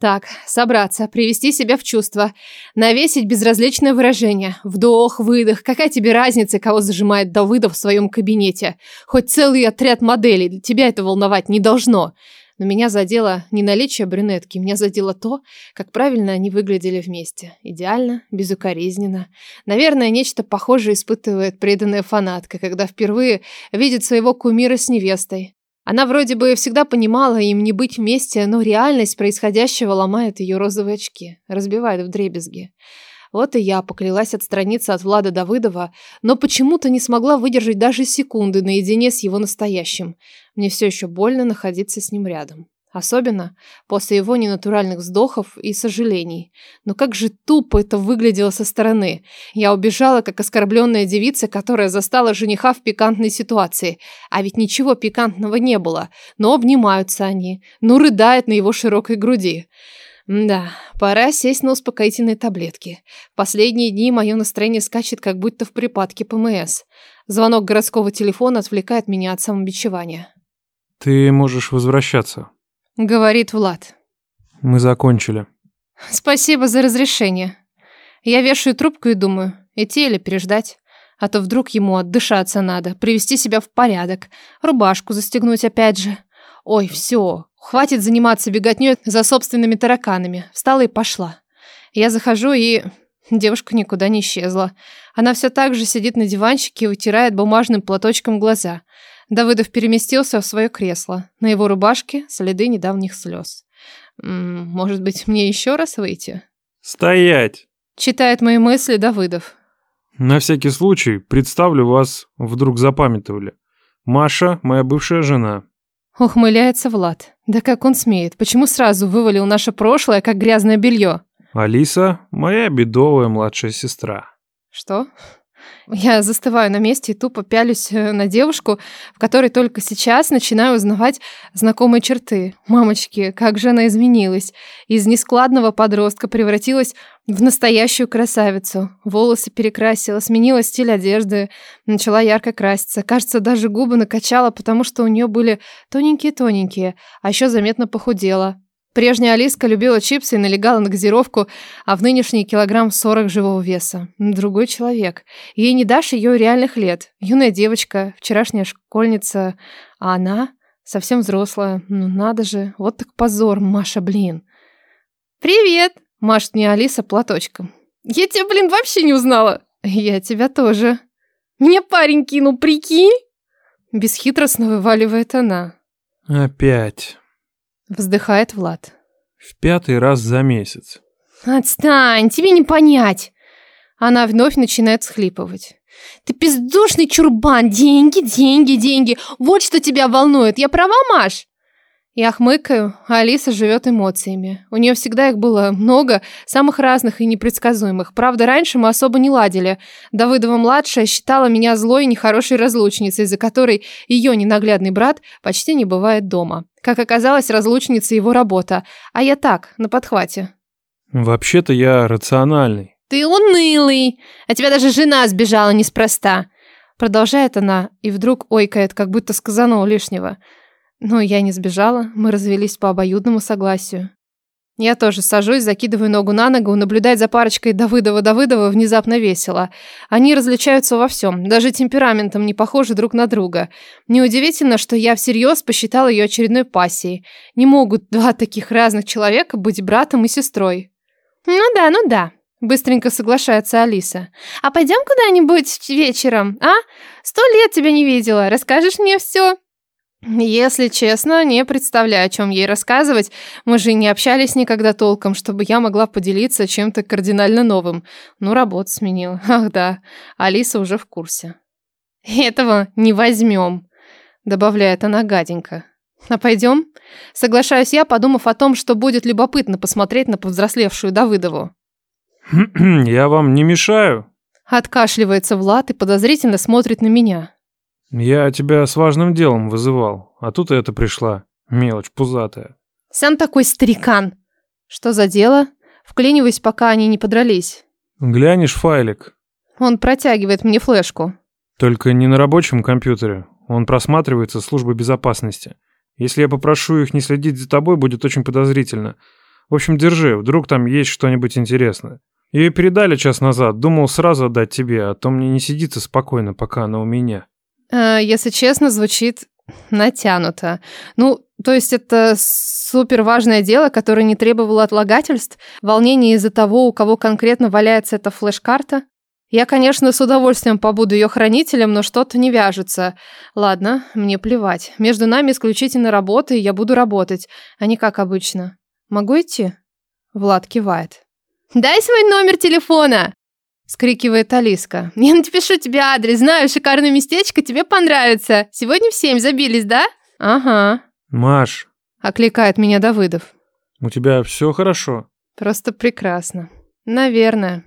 Так, собраться, привести себя в чувство, навесить безразличное выражение. Вдох, выдох. Какая тебе разница, кого зажимает Давыдов в своем кабинете? Хоть целый отряд моделей, тебя это волновать не должно. Но меня задело не наличие брюнетки, меня задело то, как правильно они выглядели вместе. Идеально, безукоризненно. Наверное, нечто похожее испытывает преданная фанатка, когда впервые видит своего кумира с невестой. Она вроде бы всегда понимала им не быть вместе, но реальность происходящего ломает ее розовые очки, разбивает в дребезги. Вот и я поклялась отстраниться от Влада Давыдова, но почему-то не смогла выдержать даже секунды наедине с его настоящим. Мне все еще больно находиться с ним рядом. Особенно после его ненатуральных вздохов и сожалений. Но как же тупо это выглядело со стороны. Я убежала, как оскорбленная девица, которая застала жениха в пикантной ситуации. А ведь ничего пикантного не было. Но обнимаются они. Ну, рыдает на его широкой груди. Да, пора сесть на успокоительные таблетки. В последние дни мое настроение скачет, как будто в припадке ПМС. Звонок городского телефона отвлекает меня от самобичевания. «Ты можешь возвращаться», Говорит Влад. Мы закончили. Спасибо за разрешение. Я вешаю трубку и думаю, идти или переждать. А то вдруг ему отдышаться надо, привести себя в порядок, рубашку застегнуть опять же. Ой, все, хватит заниматься беготней за собственными тараканами. Встала и пошла. Я захожу и... Девушка никуда не исчезла. Она все так же сидит на диванчике и вытирает бумажным платочком глаза. Давыдов переместился в свое кресло. На его рубашке следы недавних слез. Может быть, мне еще раз выйти? Стоять! Читает мои мысли Давыдов. На всякий случай представлю вас, вдруг запамятовали. Маша, моя бывшая жена. Ухмыляется Влад. Да как он смеет? Почему сразу вывалил наше прошлое, как грязное белье? Алиса, моя бедовая младшая сестра. Что? Я застываю на месте и тупо пялюсь э, на девушку, в которой только сейчас начинаю узнавать знакомые черты. Мамочки, как же она изменилась. Из нескладного подростка превратилась в настоящую красавицу. Волосы перекрасила, сменила стиль одежды, начала ярко краситься. Кажется, даже губы накачала, потому что у нее были тоненькие-тоненькие, а еще заметно похудела. Прежняя Алиска любила чипсы и налегала на газировку, а в нынешний килограмм 40 живого веса. Другой человек. Ей не дашь ее реальных лет. Юная девочка, вчерашняя школьница, а она совсем взрослая. Ну надо же, вот так позор, Маша, блин. «Привет!» – машет мне Алиса платочком. «Я тебя, блин, вообще не узнала!» «Я тебя тоже!» «Мне парень кинул, прикинь!» Бесхитростно вываливает она. Опять. Вздыхает Влад. В пятый раз за месяц. Отстань, тебе не понять. Она вновь начинает схлипывать. Ты пиздушный чурбан, деньги, деньги, деньги. Вот что тебя волнует. Я права, Маш? Я хмыкаю, а Алиса живет эмоциями. У нее всегда их было много, самых разных и непредсказуемых. Правда, раньше мы особо не ладили. Давыдова-младшая считала меня злой и нехорошей разлучницей, из-за которой ее ненаглядный брат почти не бывает дома. Как оказалось, разлучница его работа, а я так, на подхвате. Вообще-то я рациональный. Ты унылый, а тебя даже жена сбежала неспроста. Продолжает она и вдруг ойкает, как будто сказанного лишнего. Но я не сбежала, мы развелись по обоюдному согласию. Я тоже сажусь, закидываю ногу на ногу, наблюдать за парочкой Давыдова-Давыдова внезапно весело. Они различаются во всем, даже темпераментом не похожи друг на друга. Неудивительно, что я всерьез посчитала ее очередной пассией. Не могут два таких разных человека быть братом и сестрой. Ну да, ну да, быстренько соглашается Алиса. А пойдем куда-нибудь вечером, а? Сто лет тебя не видела, расскажешь мне все? Если честно, не представляю, о чем ей рассказывать. Мы же не общались никогда толком, чтобы я могла поделиться чем-то кардинально новым. Ну, работу сменила. Ах да, Алиса уже в курсе. Этого не возьмем, добавляет она гаденько. А пойдем? Соглашаюсь я, подумав о том, что будет любопытно посмотреть на повзрослевшую Давыдову. Я вам не мешаю? Откашливается Влад и подозрительно смотрит на меня. Я тебя с важным делом вызывал, а тут это пришла. Мелочь пузатая. Сам такой старикан. Что за дело? Вклиниваюсь, пока они не подрались. Глянешь файлик. Он протягивает мне флешку. Только не на рабочем компьютере. Он просматривается службой безопасности. Если я попрошу их не следить за тобой, будет очень подозрительно. В общем, держи, вдруг там есть что-нибудь интересное. Ее передали час назад, думал сразу отдать тебе, а то мне не сидится спокойно, пока она у меня. Э, если честно, звучит натянуто. Ну, то есть это супер важное дело, которое не требовало отлагательств, волнение из-за того, у кого конкретно валяется эта флеш-карта. Я, конечно, с удовольствием побуду ее хранителем, но что-то не вяжется. Ладно, мне плевать. Между нами исключительно работа, и я буду работать, а не как обычно. Могу идти? Влад кивает. «Дай свой номер телефона!» Скрикивает Алиска. «Я напишу тебе адрес, знаю, шикарное местечко, тебе понравится. Сегодня в семь забились, да?» «Ага». «Маш!» Окликает меня Давыдов. «У тебя все хорошо?» «Просто прекрасно. Наверное».